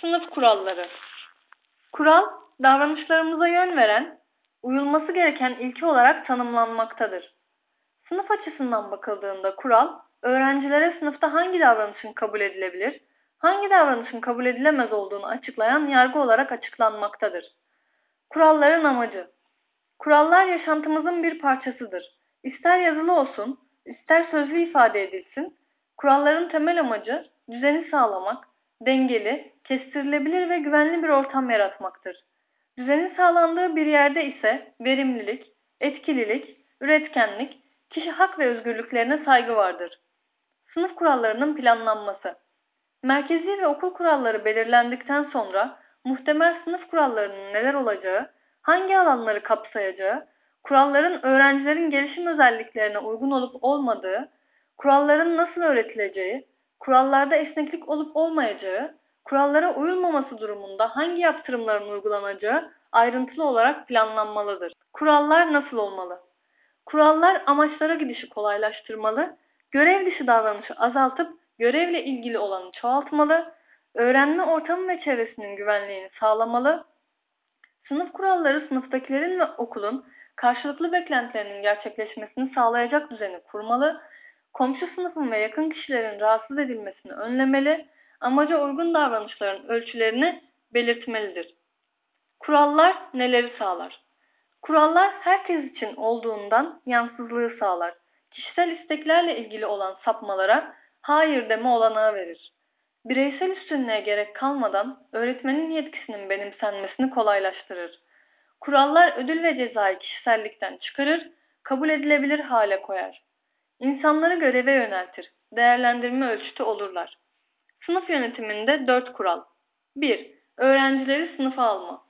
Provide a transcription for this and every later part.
Sınıf kuralları. Kural, davranışlarımıza yön veren, uyulması gereken ilke olarak tanımlanmaktadır. Sınıf açısından bakıldığında kural, öğrencilere sınıfta hangi davranışın kabul edilebilir, hangi davranışın kabul edilemez olduğunu açıklayan yargı olarak açıklanmaktadır. Kuralların amacı. Kurallar yaşantımızın bir parçasıdır. İster yazılı olsun, ister sözlü ifade edilsin, kuralların temel amacı düzeni sağlamak, dengeli, kestirilebilir ve güvenli bir ortam yaratmaktır. Düzenin sağlandığı bir yerde ise verimlilik, etkililik, üretkenlik, kişi hak ve özgürlüklerine saygı vardır. Sınıf kurallarının planlanması Merkezi ve okul kuralları belirlendikten sonra muhtemel sınıf kurallarının neler olacağı, hangi alanları kapsayacağı, kuralların öğrencilerin gelişim özelliklerine uygun olup olmadığı, kuralların nasıl öğretileceği, kurallarda esneklik olup olmayacağı, kurallara uyulmaması durumunda hangi yaptırımların uygulanacağı ayrıntılı olarak planlanmalıdır. Kurallar nasıl olmalı? Kurallar amaçlara gidişi kolaylaştırmalı, görev dışı davranışı azaltıp görevle ilgili olanı çoğaltmalı, öğrenme ortamı ve çevresinin güvenliğini sağlamalı, sınıf kuralları sınıftakilerin ve okulun karşılıklı beklentilerinin gerçekleşmesini sağlayacak düzeni kurmalı, komşu sınıfın ve yakın kişilerin rahatsız edilmesini önlemeli, amaca uygun davranışların ölçülerini belirtmelidir. Kurallar neleri sağlar? Kurallar herkes için olduğundan yansızlığı sağlar. Kişisel isteklerle ilgili olan sapmalara hayır deme olanağı verir. Bireysel üstünlüğe gerek kalmadan öğretmenin yetkisinin benimsenmesini kolaylaştırır. Kurallar ödül ve cezayı kişisellikten çıkarır, kabul edilebilir hale koyar. İnsanları göreve yöneltir, değerlendirme ölçütü olurlar. Sınıf yönetiminde dört kural. 1. Öğrencileri sınıfa alma.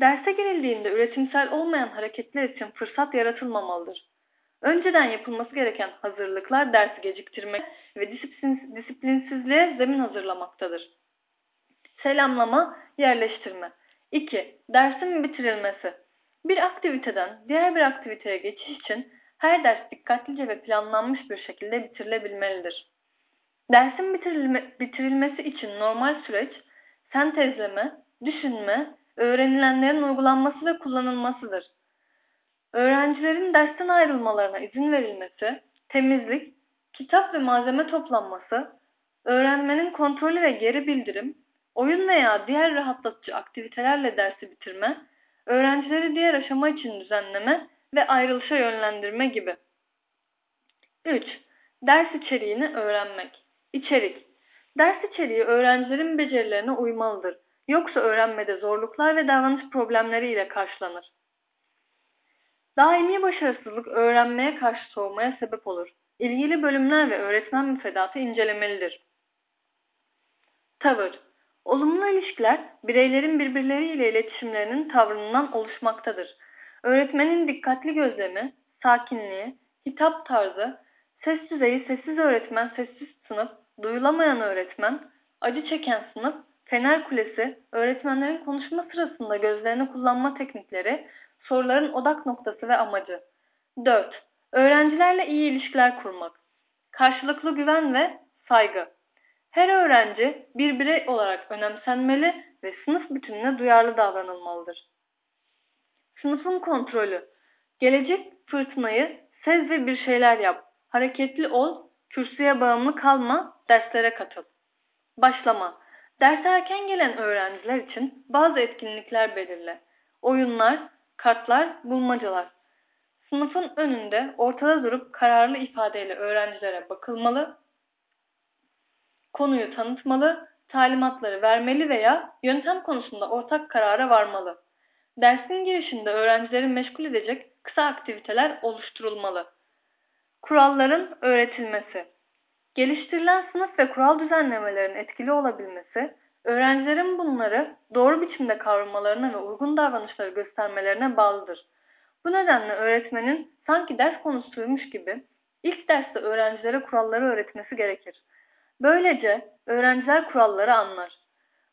Derse girildiğinde üretimsel olmayan hareketler için fırsat yaratılmamalıdır. Önceden yapılması gereken hazırlıklar dersi geciktirmek ve disiplin, disiplinsizliğe zemin hazırlamaktadır. Selamlama, yerleştirme. 2. Dersin bitirilmesi. Bir aktiviteden diğer bir aktiviteye geçiş için her ders dikkatlice ve planlanmış bir şekilde bitirilebilmelidir. Dersin bitirilme, bitirilmesi için normal süreç, sentezleme, düşünme, öğrenilenlerin uygulanması ve kullanılmasıdır. Öğrencilerin dersten ayrılmalarına izin verilmesi, temizlik, kitap ve malzeme toplanması, öğrenmenin kontrolü ve geri bildirim, oyun veya diğer rahatlatıcı aktivitelerle dersi bitirme, öğrencileri diğer aşama için düzenleme ve ayrılışa yönlendirme gibi. 3. Ders içeriğini öğrenmek. İçerik. Ders içeriği öğrencilerin becerilerine uymalıdır. Yoksa öğrenmede zorluklar ve davranış problemleri ile karşılanır. Daimi başarısızlık öğrenmeye karşı soğumaya sebep olur. İlgili bölümler ve öğretmen müfredatı incelemelidir. Tavır Olumlu ilişkiler bireylerin birbirleriyle iletişimlerinin tavrından oluşmaktadır. Öğretmenin dikkatli gözlemi, sakinliği, hitap tarzı, ses düzeyi sessiz öğretmen, sessiz sınıf, duyulamayan öğretmen, acı çeken sınıf, fener kulesi, öğretmenlerin konuşma sırasında gözlerini kullanma teknikleri, soruların odak noktası ve amacı. 4. Öğrencilerle iyi ilişkiler kurmak. Karşılıklı güven ve saygı. Her öğrenci bir birey olarak önemsenmeli ve sınıf bütününe duyarlı davranılmalıdır. Sınıfın kontrolü. Gelecek fırtınayı sez ve bir şeyler yap. Hareketli ol, kürsüye bağımlı kalma, derslere katıl. Başlama. Derse erken gelen öğrenciler için bazı etkinlikler belirle. Oyunlar, kartlar, bulmacalar. Sınıfın önünde ortada durup kararlı ifadeyle öğrencilere bakılmalı, konuyu tanıtmalı, talimatları vermeli veya yöntem konusunda ortak karara varmalı. Dersin girişinde öğrencileri meşgul edecek kısa aktiviteler oluşturulmalı. Kuralların öğretilmesi Geliştirilen sınıf ve kural düzenlemelerin etkili olabilmesi, öğrencilerin bunları doğru biçimde kavramalarına ve uygun davranışları göstermelerine bağlıdır. Bu nedenle öğretmenin sanki ders konusuymuş gibi ilk derste öğrencilere kuralları öğretmesi gerekir. Böylece öğrenciler kuralları anlar.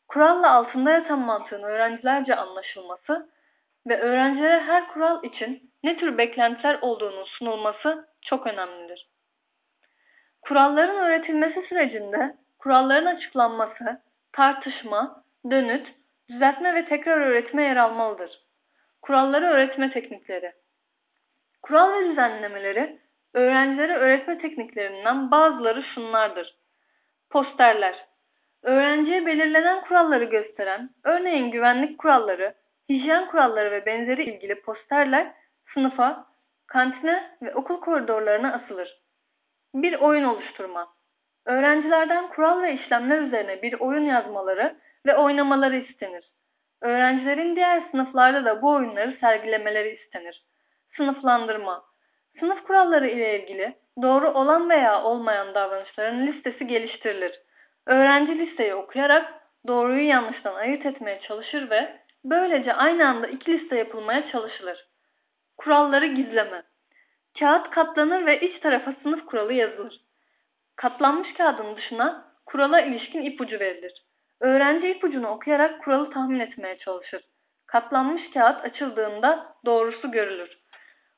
Kuralla altında yatan mantığın öğrencilerce anlaşılması ve öğrencilere her kural için ne tür beklentiler olduğunu sunulması çok önemlidir. Kuralların öğretilmesi sürecinde kuralların açıklanması, tartışma, dönüt, düzeltme ve tekrar öğretme yer almalıdır. Kuralları öğretme teknikleri Kural ve düzenlemeleri öğrencilere öğretme tekniklerinden bazıları şunlardır. Posterler Öğrenciye belirlenen kuralları gösteren, örneğin güvenlik kuralları, hijyen kuralları ve benzeri ilgili posterler sınıfa, kantine ve okul koridorlarına asılır. Bir oyun oluşturma. Öğrencilerden kural ve işlemler üzerine bir oyun yazmaları ve oynamaları istenir. Öğrencilerin diğer sınıflarda da bu oyunları sergilemeleri istenir. Sınıflandırma. Sınıf kuralları ile ilgili doğru olan veya olmayan davranışların listesi geliştirilir. Öğrenci listeyi okuyarak doğruyu yanlıştan ayırt etmeye çalışır ve böylece aynı anda iki liste yapılmaya çalışılır. Kuralları gizleme. Kağıt katlanır ve iç tarafa sınıf kuralı yazılır. Katlanmış kağıdın dışına kurala ilişkin ipucu verilir. Öğrenci ipucunu okuyarak kuralı tahmin etmeye çalışır. Katlanmış kağıt açıldığında doğrusu görülür.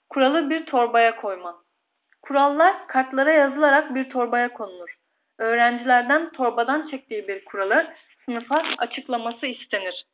Kuralı bir torbaya koyma. Kurallar kartlara yazılarak bir torbaya konulur. Öğrencilerden torbadan çektiği bir kuralı sınıfa açıklaması istenir.